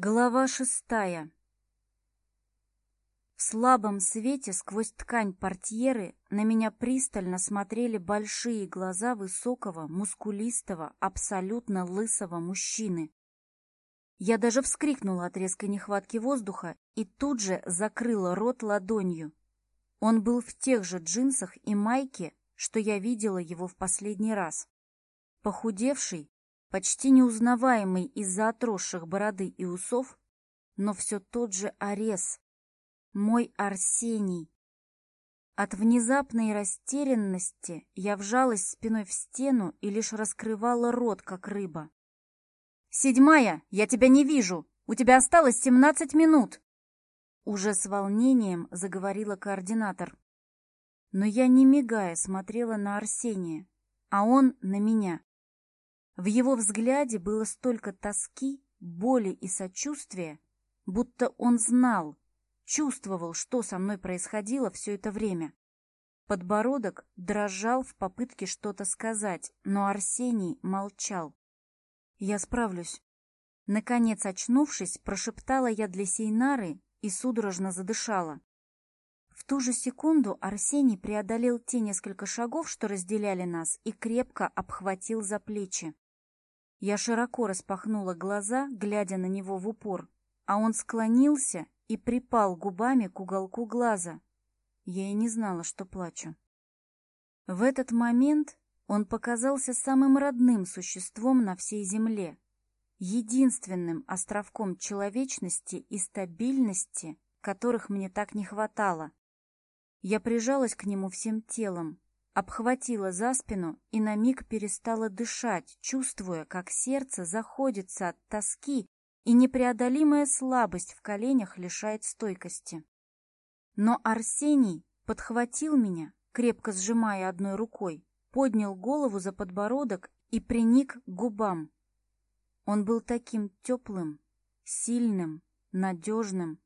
Глава шестая. В слабом свете сквозь ткань портьеры на меня пристально смотрели большие глаза высокого, мускулистого, абсолютно лысого мужчины. Я даже вскрикнула от резкой нехватки воздуха и тут же закрыла рот ладонью. Он был в тех же джинсах и майке, что я видела его в последний раз. Похудевший, почти неузнаваемый из-за отросших бороды и усов, но все тот же Арес, мой Арсений. От внезапной растерянности я вжалась спиной в стену и лишь раскрывала рот, как рыба. «Седьмая, я тебя не вижу! У тебя осталось семнадцать минут!» Уже с волнением заговорила координатор. Но я, не мигая, смотрела на Арсения, а он на меня. В его взгляде было столько тоски, боли и сочувствия, будто он знал, чувствовал, что со мной происходило все это время. Подбородок дрожал в попытке что-то сказать, но Арсений молчал. «Я справлюсь». Наконец, очнувшись, прошептала я для Сейнары и судорожно задышала. В ту же секунду Арсений преодолел те несколько шагов, что разделяли нас, и крепко обхватил за плечи. Я широко распахнула глаза, глядя на него в упор, а он склонился и припал губами к уголку глаза. Я и не знала, что плачу. В этот момент он показался самым родным существом на всей Земле, единственным островком человечности и стабильности, которых мне так не хватало. Я прижалась к нему всем телом, обхватила за спину и на миг перестала дышать, чувствуя, как сердце заходится от тоски и непреодолимая слабость в коленях лишает стойкости. Но Арсений подхватил меня, крепко сжимая одной рукой, поднял голову за подбородок и приник к губам. Он был таким теплым, сильным, надежным,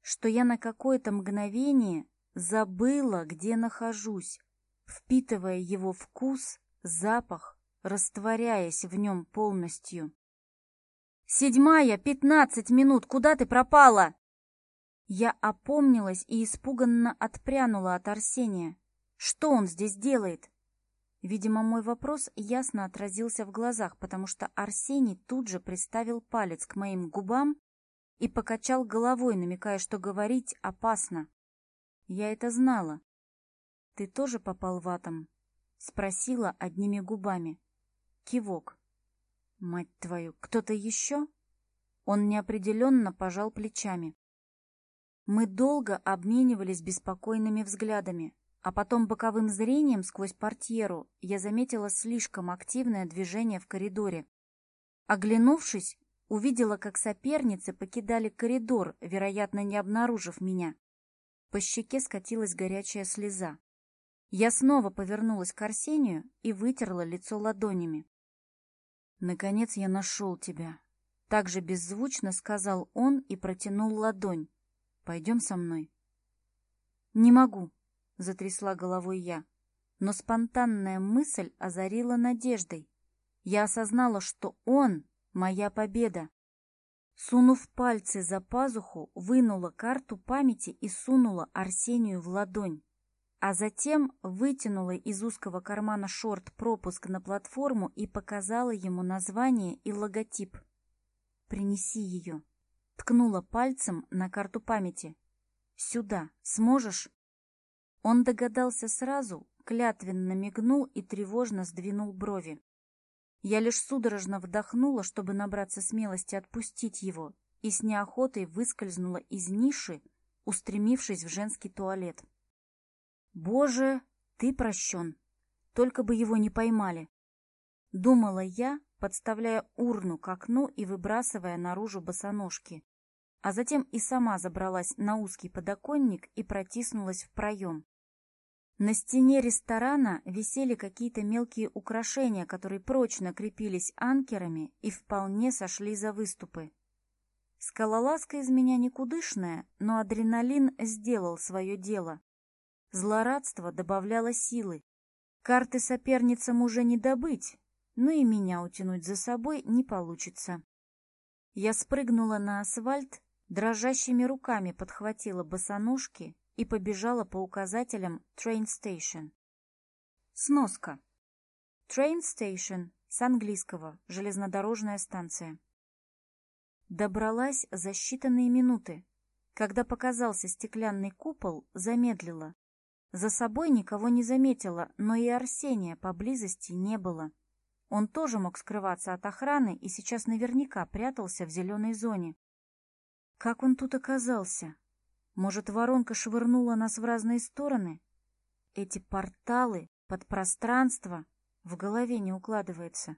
что я на какое-то мгновение забыла, где нахожусь, впитывая его вкус, запах, растворяясь в нем полностью. «Седьмая, пятнадцать минут! Куда ты пропала?» Я опомнилась и испуганно отпрянула от Арсения. «Что он здесь делает?» Видимо, мой вопрос ясно отразился в глазах, потому что Арсений тут же приставил палец к моим губам и покачал головой, намекая, что говорить опасно. Я это знала, ты тоже попал в атом?» — спросила одними губами. Кивок. «Мать твою, кто-то еще?» Он неопределенно пожал плечами. Мы долго обменивались беспокойными взглядами, а потом боковым зрением сквозь портьеру я заметила слишком активное движение в коридоре. Оглянувшись, увидела, как соперницы покидали коридор, вероятно, не обнаружив меня. По щеке скатилась горячая слеза. Я снова повернулась к Арсению и вытерла лицо ладонями. «Наконец я нашел тебя», — также беззвучно сказал он и протянул ладонь. «Пойдем со мной». «Не могу», — затрясла головой я, но спонтанная мысль озарила надеждой. Я осознала, что он — моя победа. Сунув пальцы за пазуху, вынула карту памяти и сунула Арсению в ладонь а затем вытянула из узкого кармана шорт пропуск на платформу и показала ему название и логотип. «Принеси ее», — ткнула пальцем на карту памяти. «Сюда, сможешь?» Он догадался сразу, клятвенно мигнул и тревожно сдвинул брови. Я лишь судорожно вдохнула, чтобы набраться смелости отпустить его, и с неохотой выскользнула из ниши, устремившись в женский туалет. «Боже, ты прощен! Только бы его не поймали!» Думала я, подставляя урну к окну и выбрасывая наружу босоножки. А затем и сама забралась на узкий подоконник и протиснулась в проем. На стене ресторана висели какие-то мелкие украшения, которые прочно крепились анкерами и вполне сошли за выступы. Скалолазка из меня никудышная, но адреналин сделал свое дело. Злорадство добавляло силы. Карты соперницам уже не добыть, но и меня утянуть за собой не получится. Я спрыгнула на асфальт, дрожащими руками подхватила босоножки и побежала по указателям «Train Station». Сноска. «Train Station» с английского «железнодорожная станция». Добралась за считанные минуты. Когда показался стеклянный купол, замедлила. За собой никого не заметила, но и Арсения поблизости не было. Он тоже мог скрываться от охраны и сейчас наверняка прятался в зеленой зоне. Как он тут оказался? Может, воронка швырнула нас в разные стороны? Эти порталы, подпространство в голове не укладывается.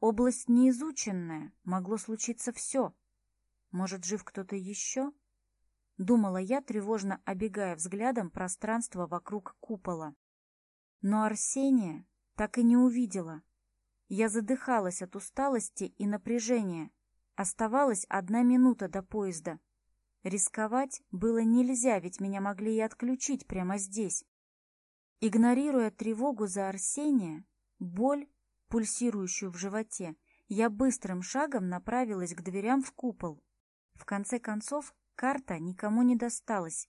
Область неизученная, могло случиться все. Может, жив кто-то еще? — Думала я, тревожно обегая взглядом пространство вокруг купола. Но Арсения так и не увидела. Я задыхалась от усталости и напряжения. Оставалась одна минута до поезда. Рисковать было нельзя, ведь меня могли и отключить прямо здесь. Игнорируя тревогу за Арсения, боль, пульсирующую в животе, я быстрым шагом направилась к дверям в купол. В конце концов, Карта никому не досталась.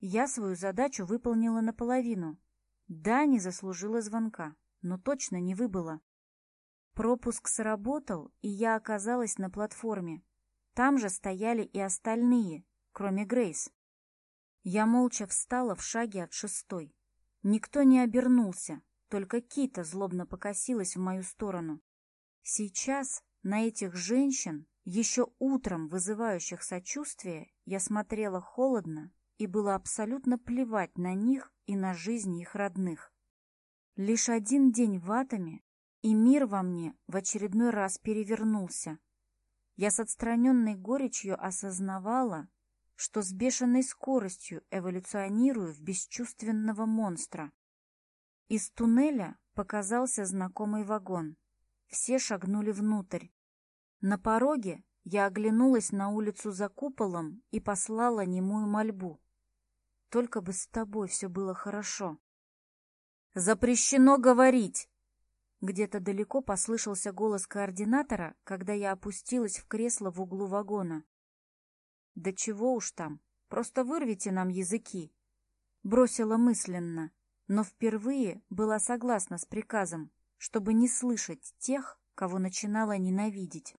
Я свою задачу выполнила наполовину. Да, не заслужила звонка, но точно не выбыла. Пропуск сработал, и я оказалась на платформе. Там же стояли и остальные, кроме Грейс. Я молча встала в шаге от шестой. Никто не обернулся, только Кита злобно покосилась в мою сторону. Сейчас на этих женщин еще утром вызывающих сочувствие, я смотрела холодно, и было абсолютно плевать на них и на жизни их родных. Лишь один день в атоме и мир во мне в очередной раз перевернулся. Я с отстраненной горечью осознавала, что с бешеной скоростью эволюционирую в бесчувственного монстра. Из туннеля показался знакомый вагон. Все шагнули внутрь. На пороге я оглянулась на улицу за куполом и послала немую мольбу. Только бы с тобой все было хорошо. «Запрещено говорить!» Где-то далеко послышался голос координатора, когда я опустилась в кресло в углу вагона. «Да чего уж там, просто вырвите нам языки!» Бросила мысленно, но впервые была согласна с приказом, чтобы не слышать тех, кого начинала ненавидеть.